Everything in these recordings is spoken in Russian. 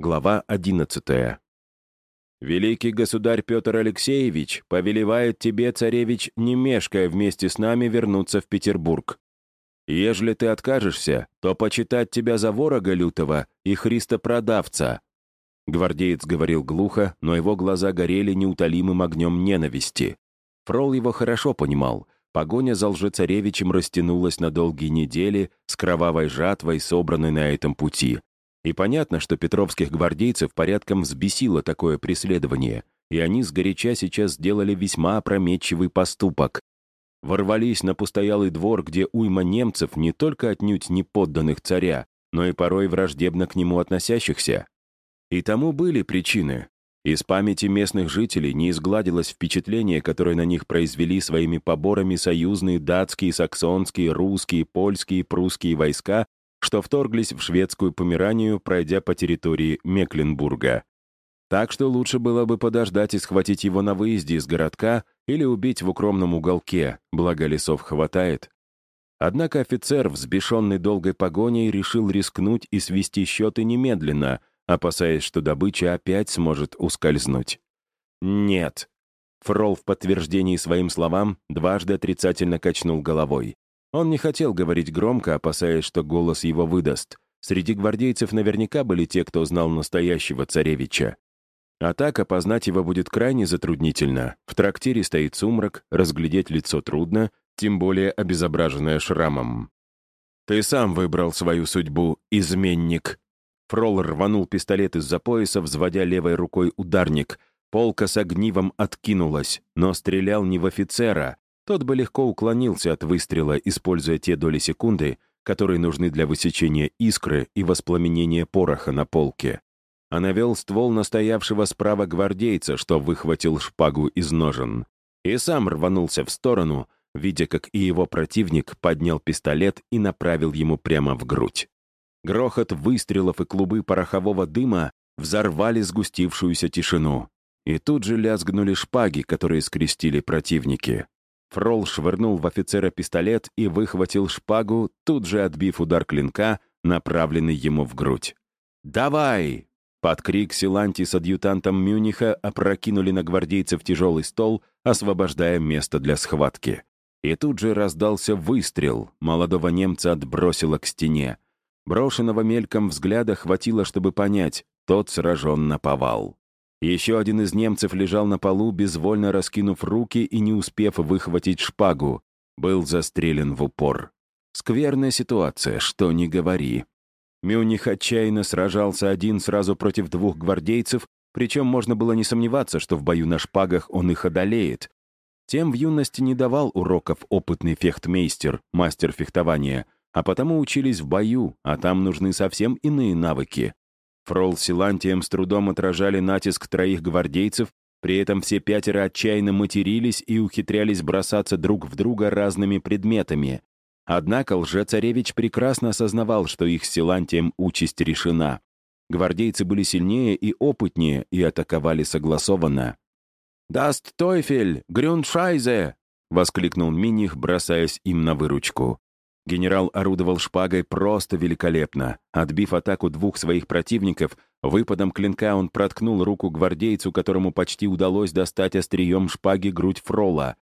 Глава 11. «Великий государь Петр Алексеевич повелевает тебе, царевич, не мешкая вместе с нами вернуться в Петербург. Ежели ты откажешься, то почитать тебя за ворога лютого и христопродавца». Гвардеец говорил глухо, но его глаза горели неутолимым огнем ненависти. Фрол его хорошо понимал. Погоня за лжецаревичем растянулась на долгие недели с кровавой жатвой, собранной на этом пути. И понятно, что петровских гвардейцев порядком взбесило такое преследование, и они сгоряча сейчас сделали весьма опрометчивый поступок. Ворвались на постоялый двор, где уйма немцев не только отнюдь не подданных царя, но и порой враждебно к нему относящихся. И тому были причины. Из памяти местных жителей не изгладилось впечатление, которое на них произвели своими поборами союзные датские, саксонские, русские, польские, прусские войска что вторглись в шведскую Померанию, пройдя по территории Мекленбурга. Так что лучше было бы подождать и схватить его на выезде из городка или убить в укромном уголке, благо лесов хватает. Однако офицер, взбешенный долгой погоней, решил рискнуть и свести счеты немедленно, опасаясь, что добыча опять сможет ускользнуть. «Нет». Фрол в подтверждении своим словам дважды отрицательно качнул головой. Он не хотел говорить громко, опасаясь, что голос его выдаст. Среди гвардейцев наверняка были те, кто знал настоящего царевича. А так опознать его будет крайне затруднительно. В трактире стоит сумрак, разглядеть лицо трудно, тем более обезображенное шрамом. «Ты сам выбрал свою судьбу, изменник!» Фрол рванул пистолет из-за пояса, взводя левой рукой ударник. Полка с огнивом откинулась, но стрелял не в офицера, тот бы легко уклонился от выстрела, используя те доли секунды, которые нужны для высечения искры и воспламенения пороха на полке. А навел ствол настоявшего справа гвардейца, что выхватил шпагу из ножен. И сам рванулся в сторону, видя, как и его противник поднял пистолет и направил ему прямо в грудь. Грохот выстрелов и клубы порохового дыма взорвали сгустившуюся тишину. И тут же лязгнули шпаги, которые скрестили противники. Фрол швырнул в офицера пистолет и выхватил шпагу, тут же отбив удар клинка, направленный ему в грудь. «Давай!» Под крик Силанти с адъютантом Мюниха опрокинули на гвардейцев тяжелый стол, освобождая место для схватки. И тут же раздался выстрел, молодого немца отбросило к стене. Брошенного мельком взгляда хватило, чтобы понять, тот сражен на повал. Еще один из немцев лежал на полу, безвольно раскинув руки и не успев выхватить шпагу. Был застрелен в упор. Скверная ситуация, что не говори. Мюних отчаянно сражался один сразу против двух гвардейцев, причем можно было не сомневаться, что в бою на шпагах он их одолеет. Тем в юности не давал уроков опытный фехтмейстер, мастер фехтования, а потому учились в бою, а там нужны совсем иные навыки. Фрол с Силантием с трудом отражали натиск троих гвардейцев, при этом все пятеро отчаянно матерились и ухитрялись бросаться друг в друга разными предметами. Однако лже-царевич прекрасно осознавал, что их с Силантием участь решена. Гвардейцы были сильнее и опытнее и атаковали согласованно. «Das Teufel! Grünscheiße!» — воскликнул Миних, бросаясь им на выручку. Генерал орудовал шпагой просто великолепно. Отбив атаку двух своих противников, выпадом клинка он проткнул руку гвардейцу, которому почти удалось достать острием шпаги грудь Фрола.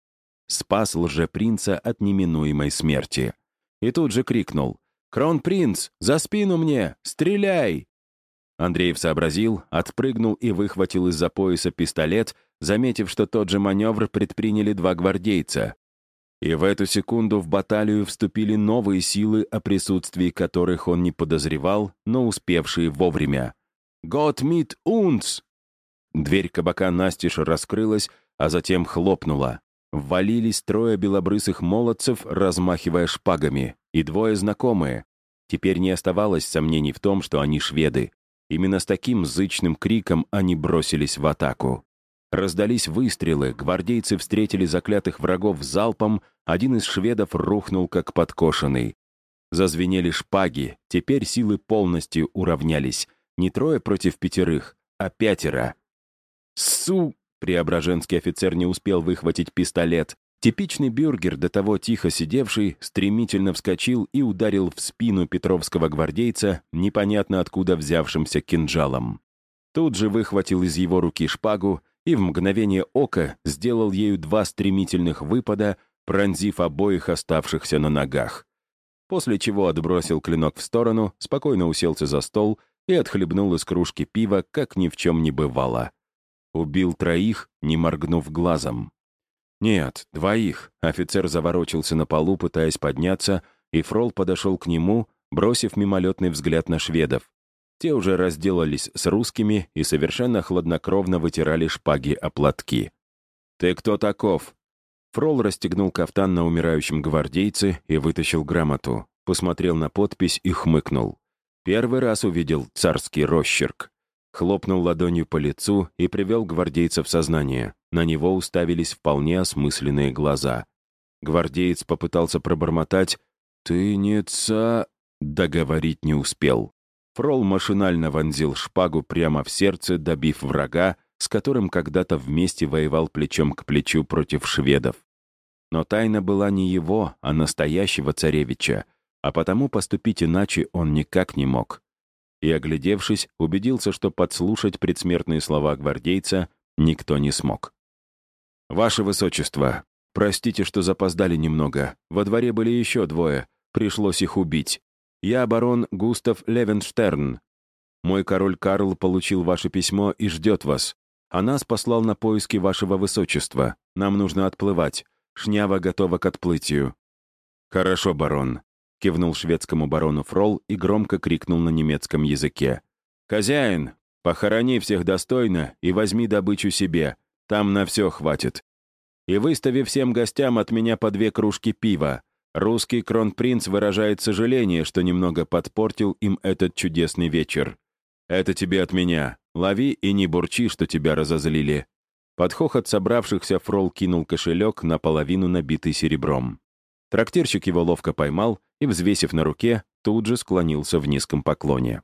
Спас лжепринца от неминуемой смерти. И тут же крикнул «Кронпринц, за спину мне! Стреляй!» Андреев сообразил, отпрыгнул и выхватил из-за пояса пистолет, заметив, что тот же маневр предприняли два гвардейца. И в эту секунду в баталию вступили новые силы, о присутствии которых он не подозревал, но успевшие вовремя. «Гот мит унц!» Дверь кабака настежь раскрылась, а затем хлопнула. Ввалились трое белобрысых молодцев, размахивая шпагами, и двое знакомые. Теперь не оставалось сомнений в том, что они шведы. Именно с таким зычным криком они бросились в атаку. Раздались выстрелы, гвардейцы встретили заклятых врагов залпом, один из шведов рухнул как подкошенный. Зазвенели шпаги, теперь силы полностью уравнялись. Не трое против пятерых, а пятеро. «Су!» — преображенский офицер не успел выхватить пистолет. Типичный бюргер, до того тихо сидевший, стремительно вскочил и ударил в спину петровского гвардейца непонятно откуда взявшимся кинжалом. Тут же выхватил из его руки шпагу и в мгновение ока сделал ею два стремительных выпада, пронзив обоих оставшихся на ногах. После чего отбросил клинок в сторону, спокойно уселся за стол и отхлебнул из кружки пива, как ни в чем не бывало. Убил троих, не моргнув глазом. Нет, двоих. Офицер заворочился на полу, пытаясь подняться, и Фрол подошел к нему, бросив мимолетный взгляд на шведов. Те уже разделались с русскими и совершенно хладнокровно вытирали шпаги о платки. «Ты кто таков?» Фрол расстегнул кафтан на умирающем гвардейце и вытащил грамоту, посмотрел на подпись и хмыкнул. Первый раз увидел царский росчерк хлопнул ладонью по лицу и привел гвардейца в сознание. На него уставились вполне осмысленные глаза. Гвардеец попытался пробормотать «Ты не ца...» Договорить не успел. Фрол машинально вонзил шпагу прямо в сердце, добив врага, с которым когда-то вместе воевал плечом к плечу против шведов. Но тайна была не его, а настоящего царевича, а потому поступить иначе он никак не мог и, оглядевшись, убедился, что подслушать предсмертные слова гвардейца никто не смог. «Ваше Высочество, простите, что запоздали немного. Во дворе были еще двое. Пришлось их убить. Я барон Густав Левенштерн. Мой король Карл получил ваше письмо и ждет вас. А нас послал на поиски вашего Высочества. Нам нужно отплывать. Шнява готова к отплытию». «Хорошо, барон кивнул шведскому барону Фрол и громко крикнул на немецком языке. «Хозяин, похорони всех достойно и возьми добычу себе, там на все хватит. И выстави всем гостям от меня по две кружки пива. Русский кронпринц выражает сожаление, что немного подпортил им этот чудесный вечер. Это тебе от меня. Лови и не бурчи, что тебя разозлили». Под хохот собравшихся Фрол кинул кошелек, наполовину набитый серебром. Трактирщик его ловко поймал и, взвесив на руке, тут же склонился в низком поклоне.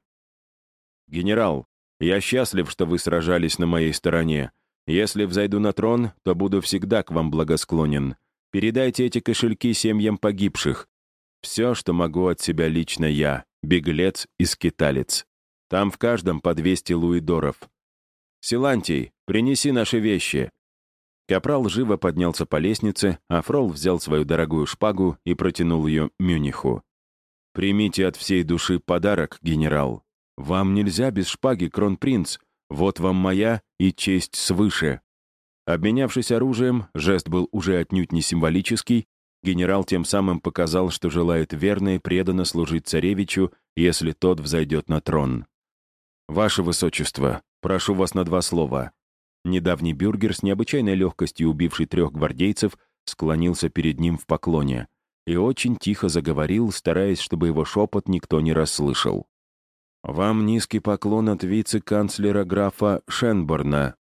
«Генерал, я счастлив, что вы сражались на моей стороне. Если взойду на трон, то буду всегда к вам благосклонен. Передайте эти кошельки семьям погибших. Все, что могу от себя лично я, беглец и скиталец. Там в каждом по 200 луидоров. Силантий, принеси наши вещи. Капрал живо поднялся по лестнице, а Фрол взял свою дорогую шпагу и протянул ее Мюниху. «Примите от всей души подарок, генерал. Вам нельзя без шпаги, кронпринц. Вот вам моя и честь свыше». Обменявшись оружием, жест был уже отнюдь не символический, генерал тем самым показал, что желает верно и преданно служить царевичу, если тот взойдет на трон. «Ваше Высочество, прошу вас на два слова. Недавний бюргер с необычайной легкостью убивший трех гвардейцев склонился перед ним в поклоне и очень тихо заговорил, стараясь, чтобы его шепот никто не расслышал. «Вам низкий поклон от вице-канцлера графа Шенборна.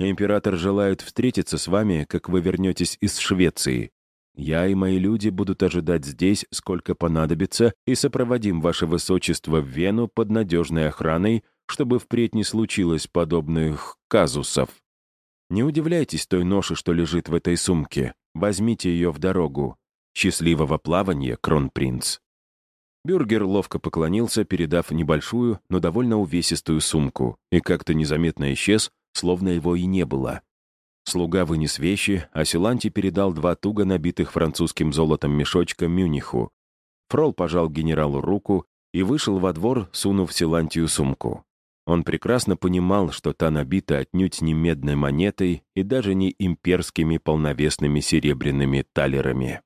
Император желает встретиться с вами, как вы вернетесь из Швеции. Я и мои люди будут ожидать здесь, сколько понадобится, и сопроводим ваше высочество в Вену под надежной охраной, чтобы впредь не случилось подобных казусов. Не удивляйтесь той ноши, что лежит в этой сумке. Возьмите ее в дорогу. Счастливого плавания, кронпринц. Бюргер ловко поклонился, передав небольшую, но довольно увесистую сумку, и как-то незаметно исчез, словно его и не было. Слуга вынес вещи, а Силанти передал два туго набитых французским золотом мешочка Мюниху. Фрол пожал генералу руку и вышел во двор, сунув Силантию сумку. Он прекрасно понимал, что та набита отнюдь не медной монетой и даже не имперскими полновесными серебряными талерами.